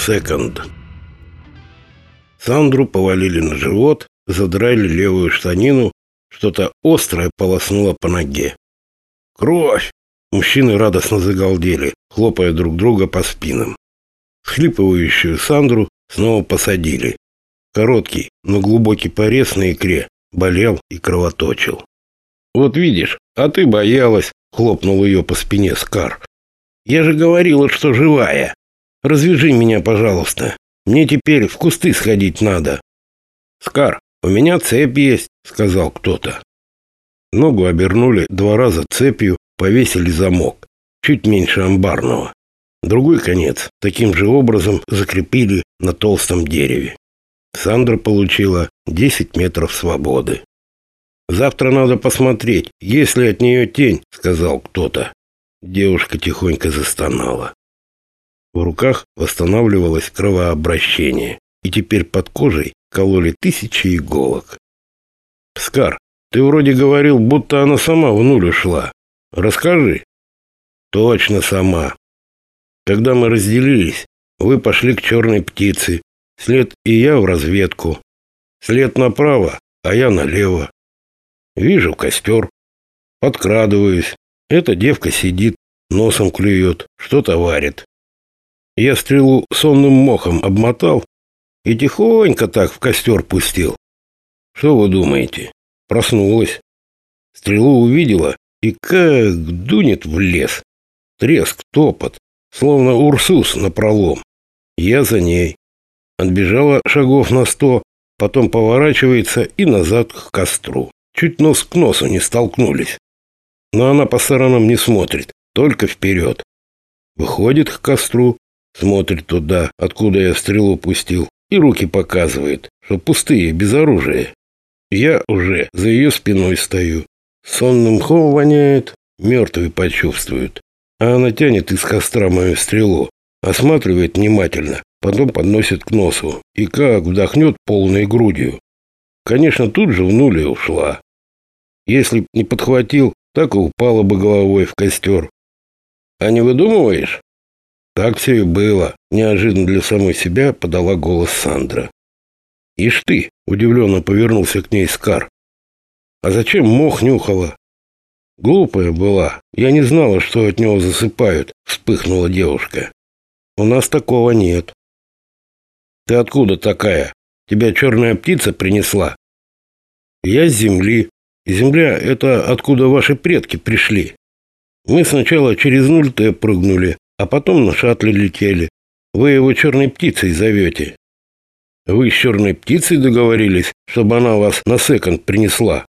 Секонд. Сандру повалили на живот, задрали левую штанину, что-то острое полоснуло по ноге. «Кровь!» Мужчины радостно загалдели, хлопая друг друга по спинам. Схлипывающую Сандру снова посадили. Короткий, но глубокий порез на икре болел и кровоточил. «Вот видишь, а ты боялась!» — хлопнул ее по спине Скар. «Я же говорила, что живая!» Развяжи меня, пожалуйста. Мне теперь в кусты сходить надо. Скар, у меня цепь есть, сказал кто-то. Ногу обернули два раза цепью, повесили замок, чуть меньше амбарного. Другой конец таким же образом закрепили на толстом дереве. Сандра получила 10 метров свободы. «Завтра надо посмотреть, есть ли от нее тень», — сказал кто-то. Девушка тихонько застонала. В руках восстанавливалось кровообращение, и теперь под кожей кололи тысячи иголок. «Скар, ты вроде говорил, будто она сама в нуль ушла. Расскажи». «Точно сама. Когда мы разделились, вы пошли к черной птице, след и я в разведку. След направо, а я налево. Вижу костер. Подкрадываюсь. Эта девка сидит, носом клюет, что-то варит. Я стрелу сонным мохом обмотал и тихонько так в костер пустил. Что вы думаете? Проснулась. Стрелу увидела и как дунет в лес. Треск, топот, словно Урсус на пролом. Я за ней. Отбежала шагов на сто, потом поворачивается и назад к костру. Чуть нос к носу не столкнулись. Но она по сторонам не смотрит, только вперед. Выходит к костру, Смотрит туда, откуда я стрелу пустил, и руки показывает, что пустые, без оружия. Я уже за ее спиной стою. Сонным мхом воняет, мертвый почувствует. А она тянет из костра мою стрелу, осматривает внимательно, потом подносит к носу и как вдохнет полной грудью. Конечно, тут же в нуле ушла. Если б не подхватил, так и упала бы головой в костер. А не выдумываешь? Так все и было. Неожиданно для самой себя подала голос Сандра. «Ишь ты!» — удивленно повернулся к ней Скар. «А зачем мох нюхала?» «Глупая была. Я не знала, что от него засыпают», — вспыхнула девушка. «У нас такого нет». «Ты откуда такая? Тебя черная птица принесла?» «Я с земли. Земля — это откуда ваши предки пришли. Мы сначала через нуль прыгнули, а потом на шаттле летели. Вы его черной птицей зовете. Вы с черной птицей договорились, чтобы она вас на секонд принесла?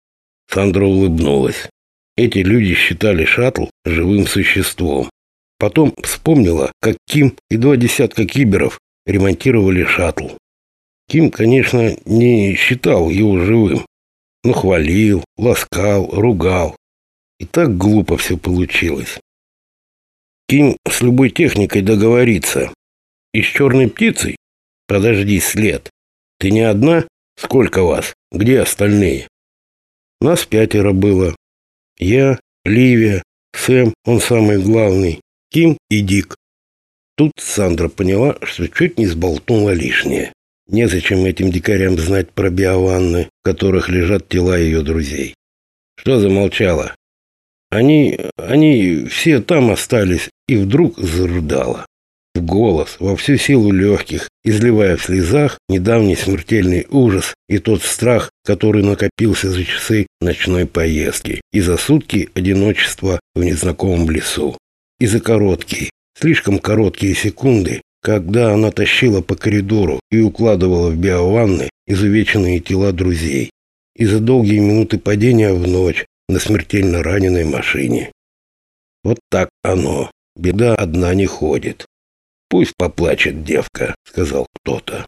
Сандра улыбнулась. Эти люди считали шаттл живым существом. Потом вспомнила, как Ким и два десятка киберов ремонтировали шаттл. Ким, конечно, не считал его живым, но хвалил, ласкал, ругал. И так глупо все получилось. Ким с любой техникой договориться. И с черной птицей? Подожди след. Ты не одна? Сколько вас? Где остальные? Нас пятеро было. Я, Ливия, Сэм, он самый главный, Ким и Дик. Тут Сандра поняла, что чуть не сболтнула лишнее. Незачем этим дикарям знать про биованны, в которых лежат тела ее друзей. Что замолчала? Они, они все там остались, и вдруг зарыдала. В голос, во всю силу легких, изливая в слезах недавний смертельный ужас и тот страх, который накопился за часы ночной поездки и за сутки одиночества в незнакомом лесу. И за короткие, слишком короткие секунды, когда она тащила по коридору и укладывала в биованны изувеченные тела друзей. И за долгие минуты падения в ночь на смертельно раненой машине. Вот так оно. Беда одна не ходит. Пусть поплачет девка, сказал кто-то.